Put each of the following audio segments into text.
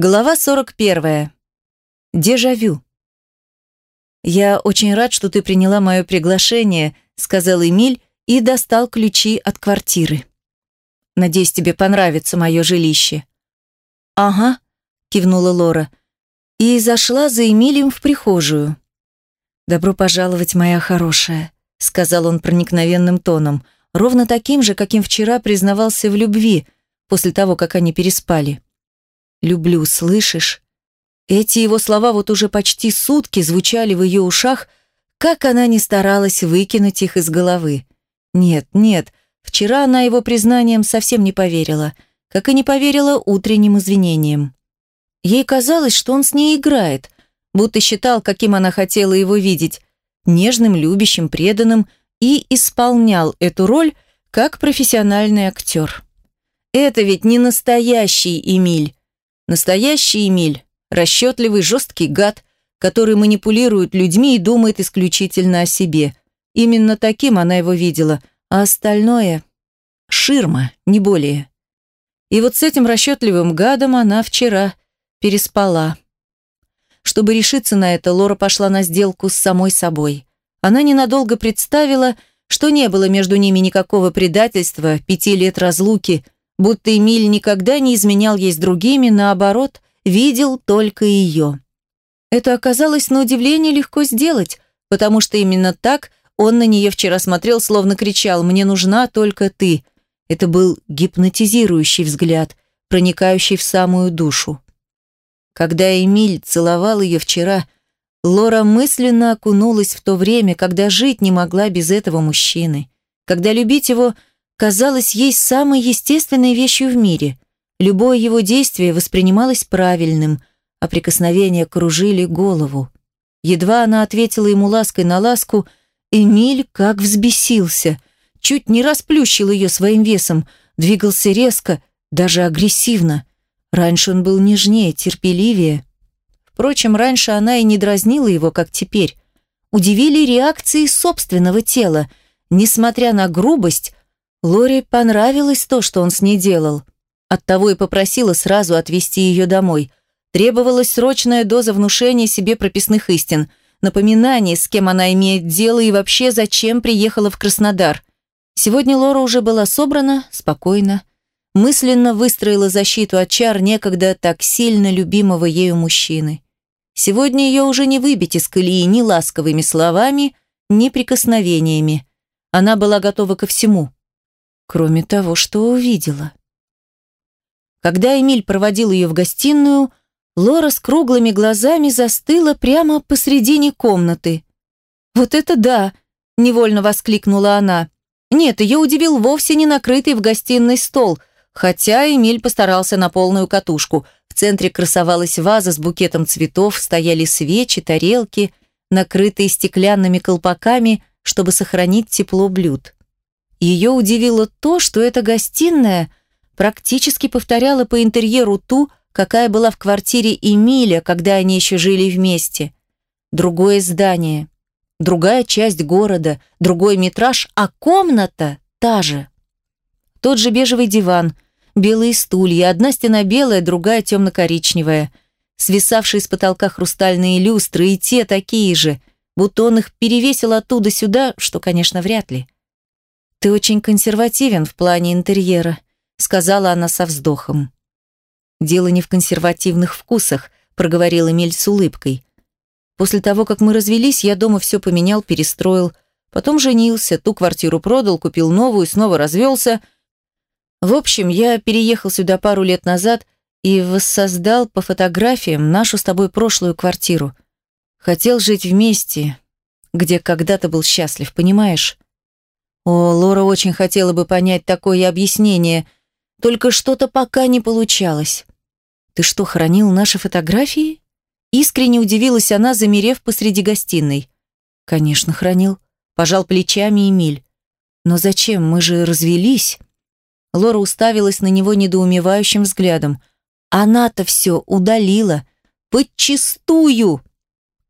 Глава 41. Дежавю. «Я очень рад, что ты приняла мое приглашение», сказал Эмиль и достал ключи от квартиры. «Надеюсь, тебе понравится мое жилище». «Ага», кивнула Лора, и зашла за Эмилием в прихожую. «Добро пожаловать, моя хорошая», сказал он проникновенным тоном, ровно таким же, каким вчера признавался в любви, после того, как они переспали. Люблю, слышишь? Эти его слова вот уже почти сутки звучали в ее ушах, как она не старалась выкинуть их из головы. Нет, нет, вчера она его признанием совсем не поверила, как и не поверила утренним извинениям. Ей казалось, что он с ней играет, будто считал, каким она хотела его видеть, нежным, любящим, преданным, и исполнял эту роль как профессиональный актер. Это ведь не настоящий Эмиль, Настоящий Эмиль – расчетливый, жесткий гад, который манипулирует людьми и думает исключительно о себе. Именно таким она его видела, а остальное – ширма, не более. И вот с этим расчетливым гадом она вчера переспала. Чтобы решиться на это, Лора пошла на сделку с самой собой. Она ненадолго представила, что не было между ними никакого предательства, пяти лет разлуки – будто Эмиль никогда не изменял ей с другими, наоборот, видел только ее. Это оказалось на удивление легко сделать, потому что именно так он на нее вчера смотрел, словно кричал «Мне нужна только ты». Это был гипнотизирующий взгляд, проникающий в самую душу. Когда Эмиль целовал ее вчера, Лора мысленно окунулась в то время, когда жить не могла без этого мужчины, когда любить его – казалось ей самой естественной вещью в мире. Любое его действие воспринималось правильным, а прикосновения кружили голову. Едва она ответила ему лаской на ласку, Эмиль как взбесился, чуть не расплющил ее своим весом, двигался резко, даже агрессивно. Раньше он был нежнее, терпеливее. Впрочем, раньше она и не дразнила его, как теперь. Удивили реакции собственного тела. Несмотря на грубость, Лоре понравилось то, что он с ней делал. Оттого и попросила сразу отвезти ее домой. Требовалась срочная доза внушения себе прописных истин, напоминание, с кем она имеет дело и вообще зачем приехала в Краснодар. Сегодня Лора уже была собрана, спокойна, мысленно выстроила защиту от чар некогда так сильно любимого ею мужчины. Сегодня ее уже не выбить из колеи ни ласковыми словами, ни прикосновениями. Она была готова ко всему – кроме того, что увидела. Когда Эмиль проводил ее в гостиную, Лора с круглыми глазами застыла прямо посредине комнаты. «Вот это да!» – невольно воскликнула она. Нет, ее удивил вовсе не накрытый в гостиной стол, хотя Эмиль постарался на полную катушку. В центре красовалась ваза с букетом цветов, стояли свечи, тарелки, накрытые стеклянными колпаками, чтобы сохранить тепло блюд. Ее удивило то, что эта гостиная практически повторяла по интерьеру ту, какая была в квартире Эмиля, когда они еще жили вместе. Другое здание, другая часть города, другой метраж, а комната та же. Тот же бежевый диван, белые стулья, одна стена белая, другая темно-коричневая, свисавшие с потолка хрустальные люстры и те такие же, будто он их перевесил оттуда сюда, что, конечно, вряд ли. «Ты очень консервативен в плане интерьера», сказала она со вздохом. «Дело не в консервативных вкусах», проговорил Эмиль с улыбкой. «После того, как мы развелись, я дома все поменял, перестроил. Потом женился, ту квартиру продал, купил новую, снова развелся. В общем, я переехал сюда пару лет назад и воссоздал по фотографиям нашу с тобой прошлую квартиру. Хотел жить вместе, где когда-то был счастлив, понимаешь?» О, Лора очень хотела бы понять такое объяснение, только что-то пока не получалось. «Ты что, хранил наши фотографии?» Искренне удивилась она, замерев посреди гостиной. «Конечно, хранил», – пожал плечами Эмиль. «Но зачем? Мы же развелись». Лора уставилась на него недоумевающим взглядом. «Она-то все удалила. Подчистую!»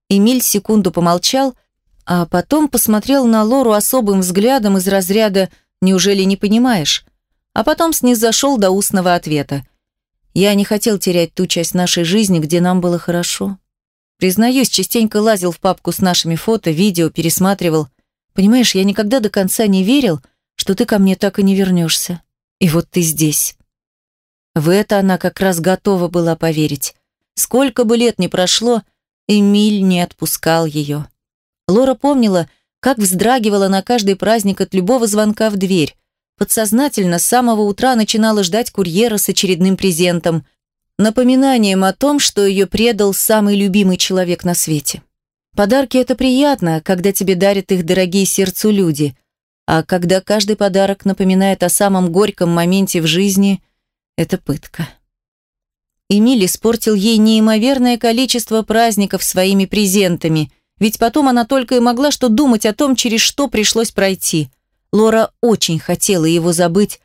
Эмиль секунду помолчал – а потом посмотрел на Лору особым взглядом из разряда «Неужели не понимаешь?» А потом снизошел до устного ответа. Я не хотел терять ту часть нашей жизни, где нам было хорошо. Признаюсь, частенько лазил в папку с нашими фото, видео, пересматривал. Понимаешь, я никогда до конца не верил, что ты ко мне так и не вернешься. И вот ты здесь. В это она как раз готова была поверить. Сколько бы лет ни прошло, Эмиль не отпускал ее. Лора помнила, как вздрагивала на каждый праздник от любого звонка в дверь. Подсознательно с самого утра начинала ждать курьера с очередным презентом, напоминанием о том, что ее предал самый любимый человек на свете. Подарки – это приятно, когда тебе дарят их дорогие сердцу люди, а когда каждый подарок напоминает о самом горьком моменте в жизни – это пытка. Эмиль испортил ей неимоверное количество праздников своими презентами, ведь потом она только и могла что думать о том, через что пришлось пройти. Лора очень хотела его забыть,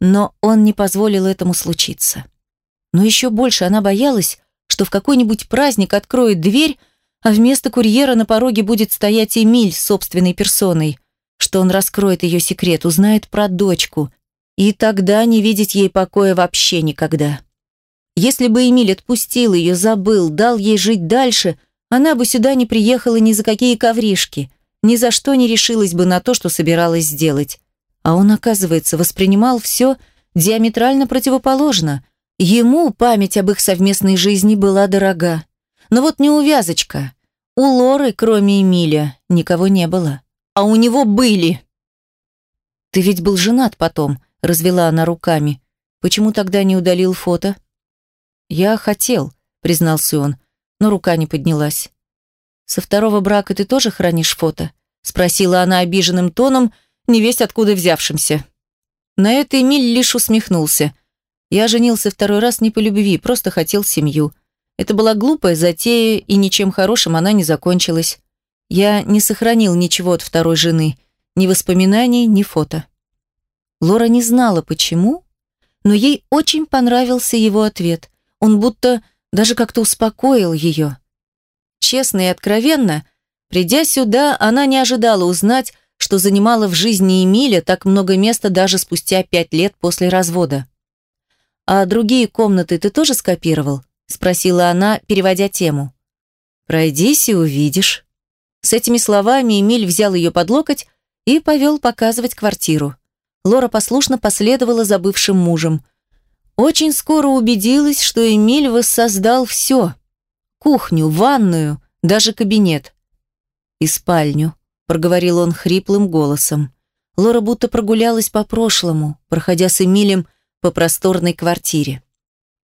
но он не позволил этому случиться. Но еще больше она боялась, что в какой-нибудь праздник откроет дверь, а вместо курьера на пороге будет стоять Эмиль собственной персоной, что он раскроет ее секрет, узнает про дочку, и тогда не видеть ей покоя вообще никогда. Если бы Эмиль отпустил ее, забыл, дал ей жить дальше, она бы сюда не приехала ни за какие ковришки, ни за что не решилась бы на то, что собиралась сделать. А он, оказывается, воспринимал все диаметрально противоположно. Ему память об их совместной жизни была дорога. Но вот не увязочка. У Лоры, кроме Эмиля, никого не было. А у него были. «Ты ведь был женат потом», — развела она руками. «Почему тогда не удалил фото?» «Я хотел», — признался он, но рука не поднялась. «Со второго брака ты тоже хранишь фото?» — спросила она обиженным тоном, невесть откуда взявшимся. На это Эмиль лишь усмехнулся. «Я женился второй раз не по любви, просто хотел семью. Это была глупая затея, и ничем хорошим она не закончилась. Я не сохранил ничего от второй жены, ни воспоминаний, ни фото». Лора не знала, почему, но ей очень понравился его ответ. Он будто даже как-то успокоил ее. Честно и откровенно, придя сюда, она не ожидала узнать, что занимала в жизни Эмиля так много места даже спустя пять лет после развода. «А другие комнаты ты тоже скопировал?» – спросила она, переводя тему. «Пройдись и увидишь». С этими словами Эмиль взял ее под локоть и повел показывать квартиру. Лора послушно последовала за бывшим мужем – очень скоро убедилась, что Эмиль воссоздал все. Кухню, ванную, даже кабинет. «И спальню», — проговорил он хриплым голосом. Лора будто прогулялась по прошлому, проходя с Эмилем по просторной квартире.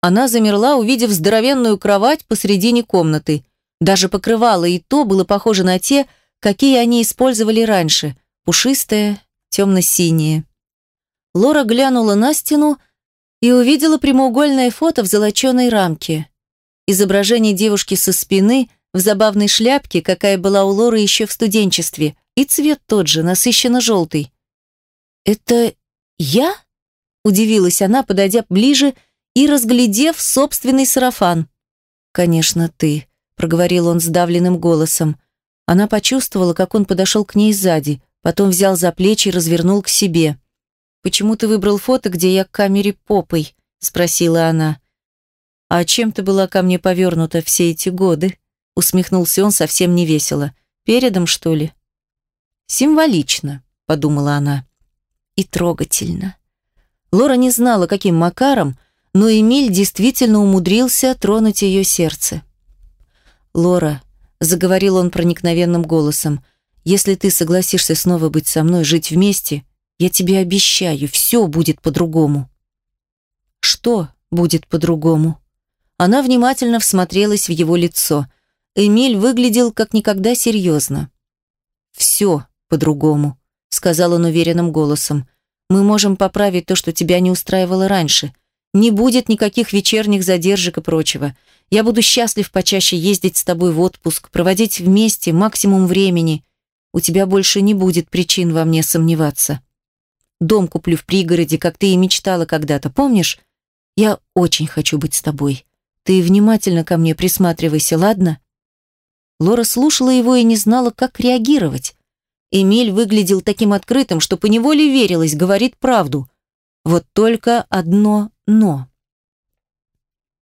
Она замерла, увидев здоровенную кровать посредине комнаты. Даже покрывало и то было похоже на те, какие они использовали раньше, пушистое, темно-синее. Лора глянула на стену, и увидела прямоугольное фото в золоченой рамке. Изображение девушки со спины в забавной шляпке, какая была у Лоры еще в студенчестве, и цвет тот же, насыщенно желтый. «Это я?» – удивилась она, подойдя ближе и разглядев собственный сарафан. «Конечно, ты», – проговорил он сдавленным голосом. Она почувствовала, как он подошел к ней сзади, потом взял за плечи и развернул к себе. «Почему ты выбрал фото, где я к камере попой?» – спросила она. «А чем ты была ко мне повернута все эти годы?» – усмехнулся он совсем невесело. «Передом, что ли?» «Символично», – подумала она. «И трогательно». Лора не знала, каким макаром, но Эмиль действительно умудрился тронуть ее сердце. «Лора», – заговорил он проникновенным голосом, – «если ты согласишься снова быть со мной, жить вместе, я тебе обещаю, все будет по-другому». «Что будет по-другому?» Она внимательно всмотрелась в его лицо. Эмиль выглядел как никогда серьезно. «Все по-другому», — сказал он уверенным голосом. «Мы можем поправить то, что тебя не устраивало раньше. Не будет никаких вечерних задержек и прочего. Я буду счастлив почаще ездить с тобой в отпуск, проводить вместе максимум времени. У тебя больше не будет причин во мне сомневаться». Дом куплю в пригороде, как ты и мечтала когда-то, помнишь? Я очень хочу быть с тобой. Ты внимательно ко мне присматривайся, ладно?» Лора слушала его и не знала, как реагировать. Эмиль выглядел таким открытым, что поневоле верилось, говорит правду. Вот только одно «но».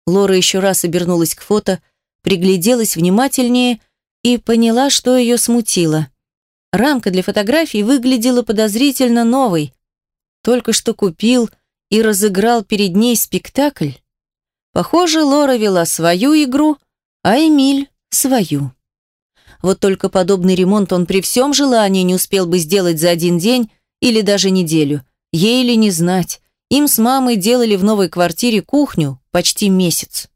Лора еще раз обернулась к фото, пригляделась внимательнее и поняла, что ее смутило. Рамка для фотографий выглядела подозрительно новой. Только что купил и разыграл перед ней спектакль. Похоже, Лора вела свою игру, а Эмиль – свою. Вот только подобный ремонт он при всем желании не успел бы сделать за один день или даже неделю. Ей ли не знать. Им с мамой делали в новой квартире кухню почти месяц.